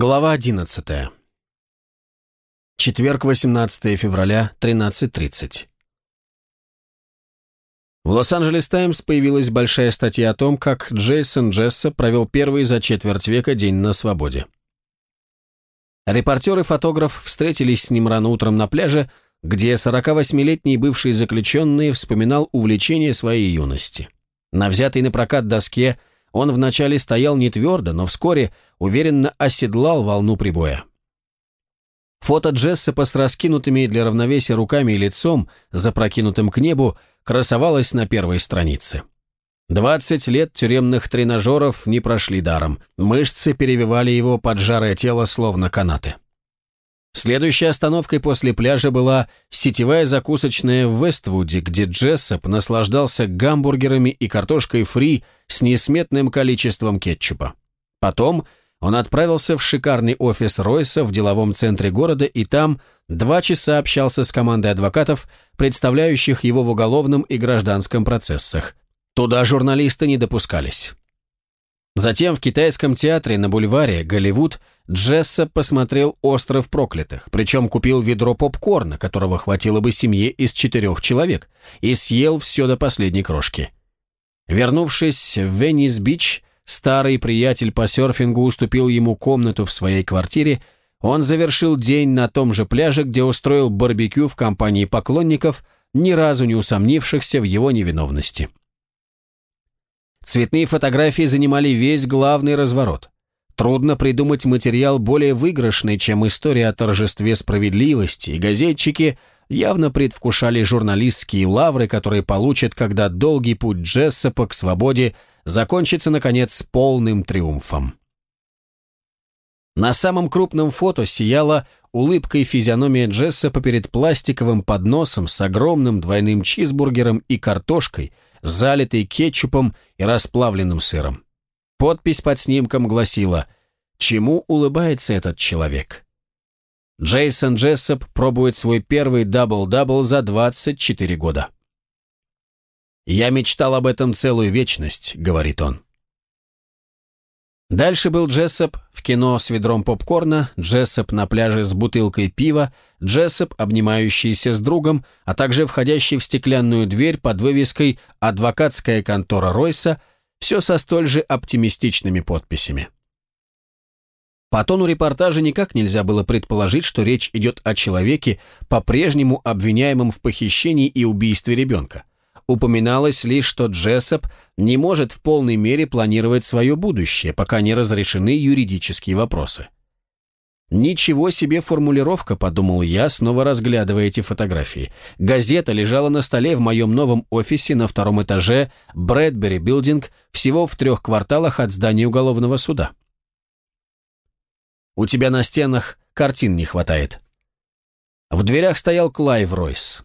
Глава 11. Четверг, 18 февраля, 13.30. В Лос-Анджелес Таймс появилась большая статья о том, как Джейсон Джесса провел первый за четверть века день на свободе. Репортер и фотограф встретились с ним рано утром на пляже, где 48-летний бывший заключенный вспоминал увлечение своей юности. На взятой на прокат доске – он вначале стоял не твердо, но вскоре уверенно оседлал волну прибоя. Фото Джессепа с раскинутыми для равновесия руками и лицом, запрокинутым к небу, красовалось на первой странице. Двадцать лет тюремных тренажеров не прошли даром. Мышцы перевивали его поджарое тело, словно канаты. Следующей остановкой после пляжа была сетевая закусочная в Вествуде, где Джессоп наслаждался гамбургерами и картошкой фри с несметным количеством кетчупа. Потом он отправился в шикарный офис Ройса в деловом центре города и там два часа общался с командой адвокатов, представляющих его в уголовном и гражданском процессах. Туда журналисты не допускались. Затем в китайском театре на бульваре Голливуд Джесса посмотрел «Остров проклятых», причем купил ведро попкорна, которого хватило бы семье из четырех человек, и съел все до последней крошки. Вернувшись в Веннис-Бич, старый приятель по серфингу уступил ему комнату в своей квартире, он завершил день на том же пляже, где устроил барбекю в компании поклонников, ни разу не усомнившихся в его невиновности. Цветные фотографии занимали весь главный разворот. Трудно придумать материал более выигрышный, чем история о торжестве справедливости, и газетчики явно предвкушали журналистские лавры, которые получат, когда долгий путь Джессопа к свободе закончится, наконец, полным триумфом. На самом крупном фото сияла улыбкой физиономия Джессопа перед пластиковым подносом с огромным двойным чизбургером и картошкой – залитый кетчупом и расплавленным сыром. Подпись под снимком гласила «Чему улыбается этот человек?» Джейсон Джессоп пробует свой первый дабл-дабл за 24 года. «Я мечтал об этом целую вечность», — говорит он. Дальше был Джессоп в кино с ведром попкорна, Джессоп на пляже с бутылкой пива, Джессоп, обнимающийся с другом, а также входящий в стеклянную дверь под вывеской «Адвокатская контора Ройса», все со столь же оптимистичными подписями. По тону репортажа никак нельзя было предположить, что речь идет о человеке, по-прежнему обвиняемом в похищении и убийстве ребенка. Упоминалось лишь, что Джессоп не может в полной мере планировать свое будущее, пока не разрешены юридические вопросы. «Ничего себе формулировка», — подумал я, снова разглядывая эти фотографии. Газета лежала на столе в моем новом офисе на втором этаже Брэдбери Билдинг, всего в трех кварталах от здания уголовного суда. «У тебя на стенах картин не хватает». В дверях стоял Клайв Ройс.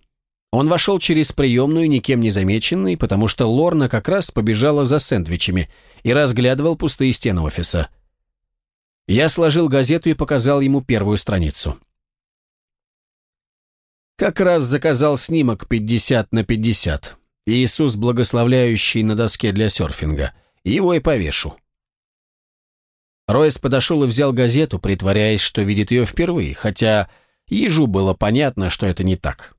Он вошел через приемную, никем не замеченный, потому что Лорна как раз побежала за сэндвичами и разглядывал пустые стены офиса. Я сложил газету и показал ему первую страницу. Как раз заказал снимок 50 на 50. Иисус, благословляющий на доске для серфинга. Его и повешу. Ройс подошел и взял газету, притворяясь, что видит ее впервые, хотя ежу было понятно, что это не так.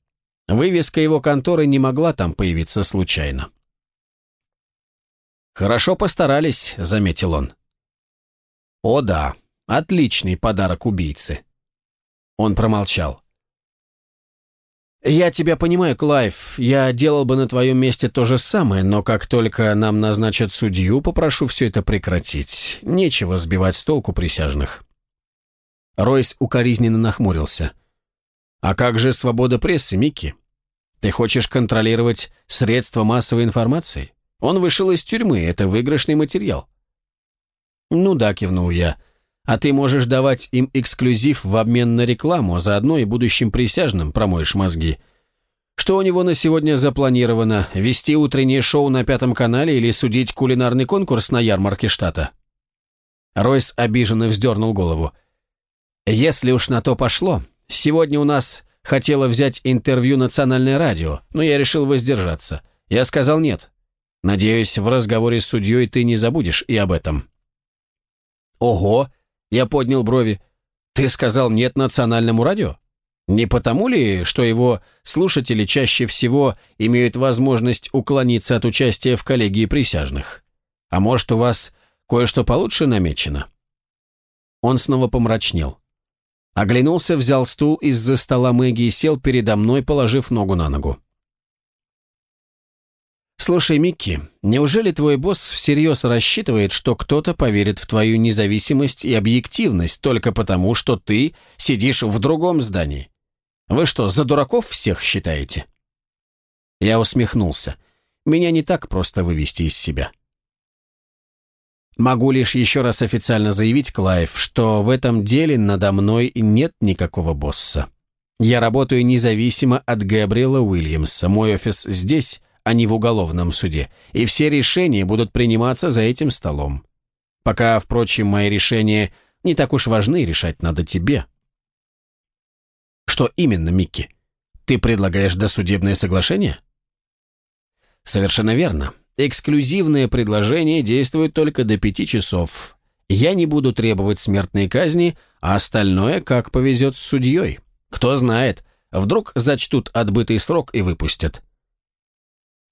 Вывеска его конторы не могла там появиться случайно. «Хорошо постарались», — заметил он. «О да, отличный подарок убийцы». Он промолчал. «Я тебя понимаю, Клайв, я делал бы на твоем месте то же самое, но как только нам назначат судью, попрошу все это прекратить. Нечего сбивать с толку присяжных». Ройс укоризненно нахмурился. А как же свобода прессы, Микки? Ты хочешь контролировать средства массовой информации? Он вышел из тюрьмы, это выигрышный материал. Ну да, кивнул я. А ты можешь давать им эксклюзив в обмен на рекламу, а заодно и будущим присяжным промоешь мозги. Что у него на сегодня запланировано? Вести утреннее шоу на Пятом канале или судить кулинарный конкурс на ярмарке штата? Ройс обиженно вздернул голову. Если уж на то пошло, Сегодня у нас хотела взять интервью национальное радио, но я решил воздержаться. Я сказал нет. Надеюсь, в разговоре с судьей ты не забудешь и об этом. Ого, Я поднял брови. «Ты сказал нет национальному радио? Не потому ли, что его слушатели чаще всего имеют возможность уклониться от участия в коллегии присяжных? А может, у вас кое-что получше намечено?» Он снова помрачнел. Оглянулся, взял стул из-за стола Мэгги и сел передо мной, положив ногу на ногу. «Слушай, Микки, неужели твой босс всерьез рассчитывает, что кто-то поверит в твою независимость и объективность только потому, что ты сидишь в другом здании? Вы что, за дураков всех считаете?» Я усмехнулся. Меня не так просто вывести из себя. Могу лишь еще раз официально заявить, Клайв, что в этом деле надо мной нет никакого босса. Я работаю независимо от Габриэла Уильямса. Мой офис здесь, а не в уголовном суде, и все решения будут приниматься за этим столом. Пока, впрочем, мои решения не так уж важны, решать надо тебе. Что именно, Микки? Ты предлагаешь досудебное соглашение? Совершенно верно. Эксклюзивное предложение действует только до пяти часов. Я не буду требовать смертной казни, а остальное как повезет с судьей. Кто знает, вдруг зачтут отбытый срок и выпустят.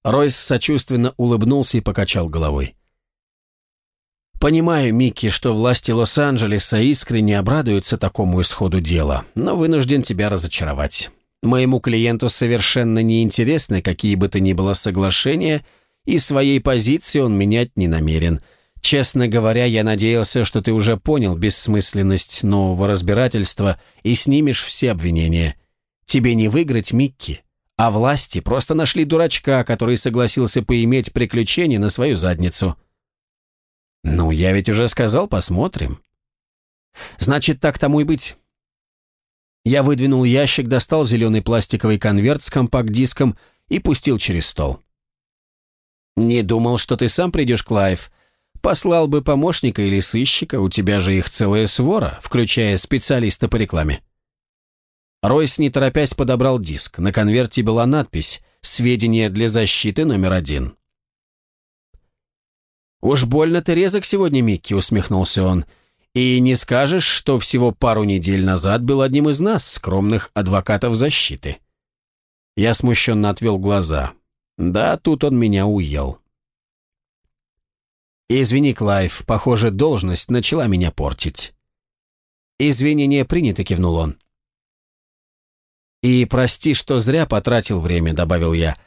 Ройс сочувственно улыбнулся и покачал головой. «Понимаю, Микки, что власти Лос-Анджелеса искренне обрадуются такому исходу дела, но вынужден тебя разочаровать. Моему клиенту совершенно неинтересны какие бы то ни было соглашения, и своей позиции он менять не намерен. Честно говоря, я надеялся, что ты уже понял бессмысленность нового разбирательства и снимешь все обвинения. Тебе не выиграть, Микки а власти просто нашли дурачка, который согласился поиметь приключения на свою задницу. Ну, я ведь уже сказал, посмотрим. Значит, так тому и быть. Я выдвинул ящик, достал зеленый пластиковый конверт с компакт-диском и пустил через стол. «Не думал, что ты сам придешь, Клайв. Послал бы помощника или сыщика, у тебя же их целая свора, включая специалиста по рекламе». Ройс, не торопясь, подобрал диск. На конверте была надпись «Сведения для защиты номер один». «Уж больно ты резок сегодня, Микки», — усмехнулся он. «И не скажешь, что всего пару недель назад был одним из нас, скромных адвокатов защиты». Я смущенно отвел глаза. Да, тут он меня уел. «Извини, Клайв, похоже, должность начала меня портить». «Извинения приняты», — кивнул он. «И прости, что зря потратил время», — добавил я.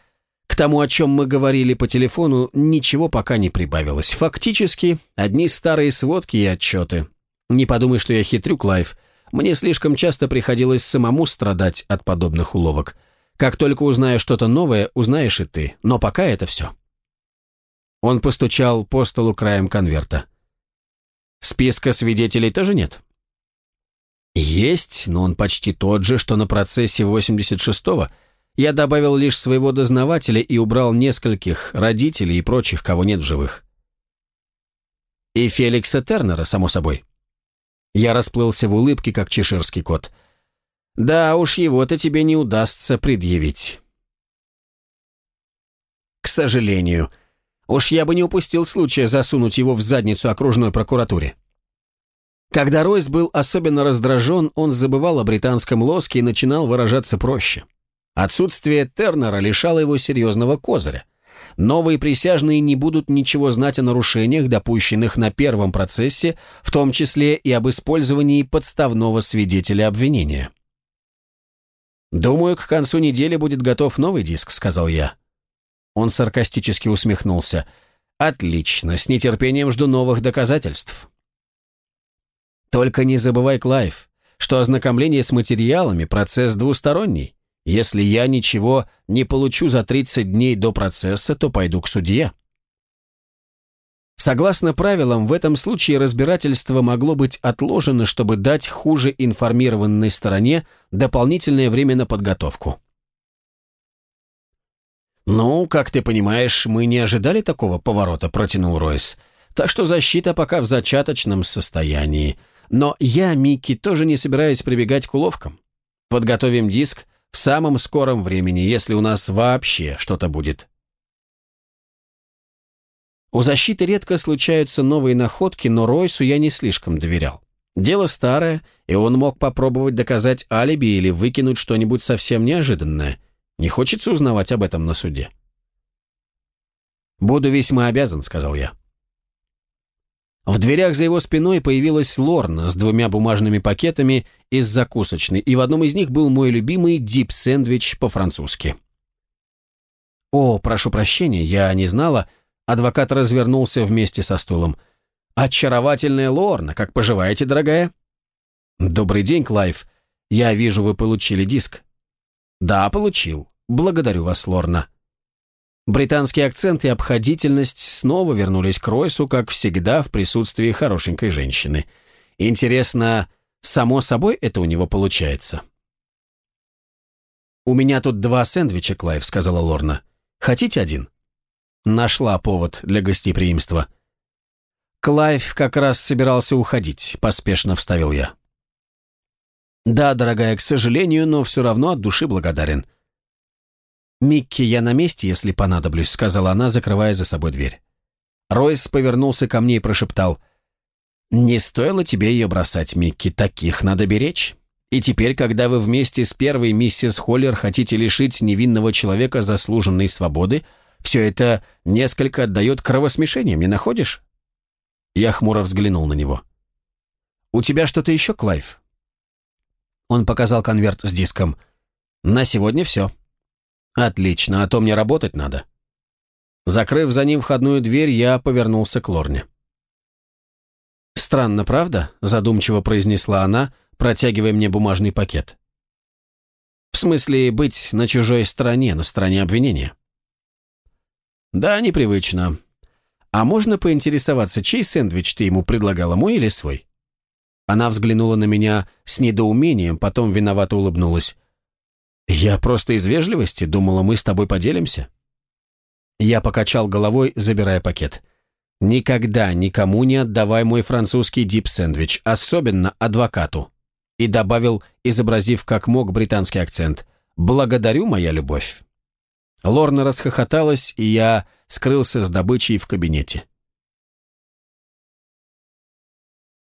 «К тому, о чем мы говорили по телефону, ничего пока не прибавилось. Фактически, одни старые сводки и отчеты. Не подумай, что я хитрю, Клайв. Мне слишком часто приходилось самому страдать от подобных уловок. Как только узнаю что-то новое, узнаешь и ты. Но пока это все». Он постучал по столу краем конверта. «Списка свидетелей тоже нет?» «Есть, но он почти тот же, что на процессе 86-го. Я добавил лишь своего дознавателя и убрал нескольких родителей и прочих, кого нет в живых». «И Феликса Тернера, само собой». Я расплылся в улыбке, как чеширский кот. «Да уж, его-то тебе не удастся предъявить». «К сожалению. Уж я бы не упустил случая засунуть его в задницу окружной прокуратуре». Когда Ройс был особенно раздражен, он забывал о британском лоске и начинал выражаться проще. Отсутствие Тернера лишало его серьезного козыря. Новые присяжные не будут ничего знать о нарушениях, допущенных на первом процессе, в том числе и об использовании подставного свидетеля обвинения. «Думаю, к концу недели будет готов новый диск», — сказал я. Он саркастически усмехнулся. «Отлично, с нетерпением жду новых доказательств». Только не забывай, Клайв, что ознакомление с материалами – процесс двусторонний. Если я ничего не получу за 30 дней до процесса, то пойду к судье. Согласно правилам, в этом случае разбирательство могло быть отложено, чтобы дать хуже информированной стороне дополнительное время на подготовку. «Ну, как ты понимаешь, мы не ожидали такого поворота», – протянул Ройс. «Так что защита пока в зачаточном состоянии. Но я, Микки, тоже не собираюсь прибегать к уловкам. Подготовим диск в самом скором времени, если у нас вообще что-то будет. У защиты редко случаются новые находки, но Ройсу я не слишком доверял. Дело старое, и он мог попробовать доказать алиби или выкинуть что-нибудь совсем неожиданное. Не хочется узнавать об этом на суде. «Буду весьма обязан», — сказал я. В дверях за его спиной появилась Лорна с двумя бумажными пакетами из закусочной, и в одном из них был мой любимый дип-сэндвич по-французски. «О, прошу прощения, я не знала». Адвокат развернулся вместе со стулом. «Очаровательная Лорна, как поживаете, дорогая?» «Добрый день, Клайв. Я вижу, вы получили диск». «Да, получил. Благодарю вас, Лорна». Британский акцент и обходительность снова вернулись к Ройсу, как всегда, в присутствии хорошенькой женщины. Интересно, само собой это у него получается? «У меня тут два сэндвича, Клайв», — сказала Лорна. «Хотите один?» Нашла повод для гостеприимства. Клайв как раз собирался уходить, поспешно вставил я. «Да, дорогая, к сожалению, но все равно от души благодарен. «Микки, я на месте, если понадоблюсь», — сказала она, закрывая за собой дверь. Ройс повернулся ко мне и прошептал. «Не стоило тебе ее бросать, Микки, таких надо беречь. И теперь, когда вы вместе с первой миссис Холлер хотите лишить невинного человека заслуженной свободы, все это несколько отдает кровосмешением, не находишь?» Я хмуро взглянул на него. «У тебя что-то еще, Клайв?» Он показал конверт с диском. «На сегодня все». «Отлично, а то мне работать надо». Закрыв за ним входную дверь, я повернулся к Лорне. «Странно, правда?» – задумчиво произнесла она, протягивая мне бумажный пакет. «В смысле, быть на чужой стороне, на стороне обвинения?» «Да, непривычно. А можно поинтересоваться, чей сэндвич ты ему предлагала, мой или свой?» Она взглянула на меня с недоумением, потом виновато улыбнулась. «Я просто из вежливости думала, мы с тобой поделимся». Я покачал головой, забирая пакет. «Никогда никому не отдавай мой французский дип-сэндвич, особенно адвокату». И добавил, изобразив как мог британский акцент. «Благодарю, моя любовь». Лорна расхохоталась, и я скрылся с добычей в кабинете.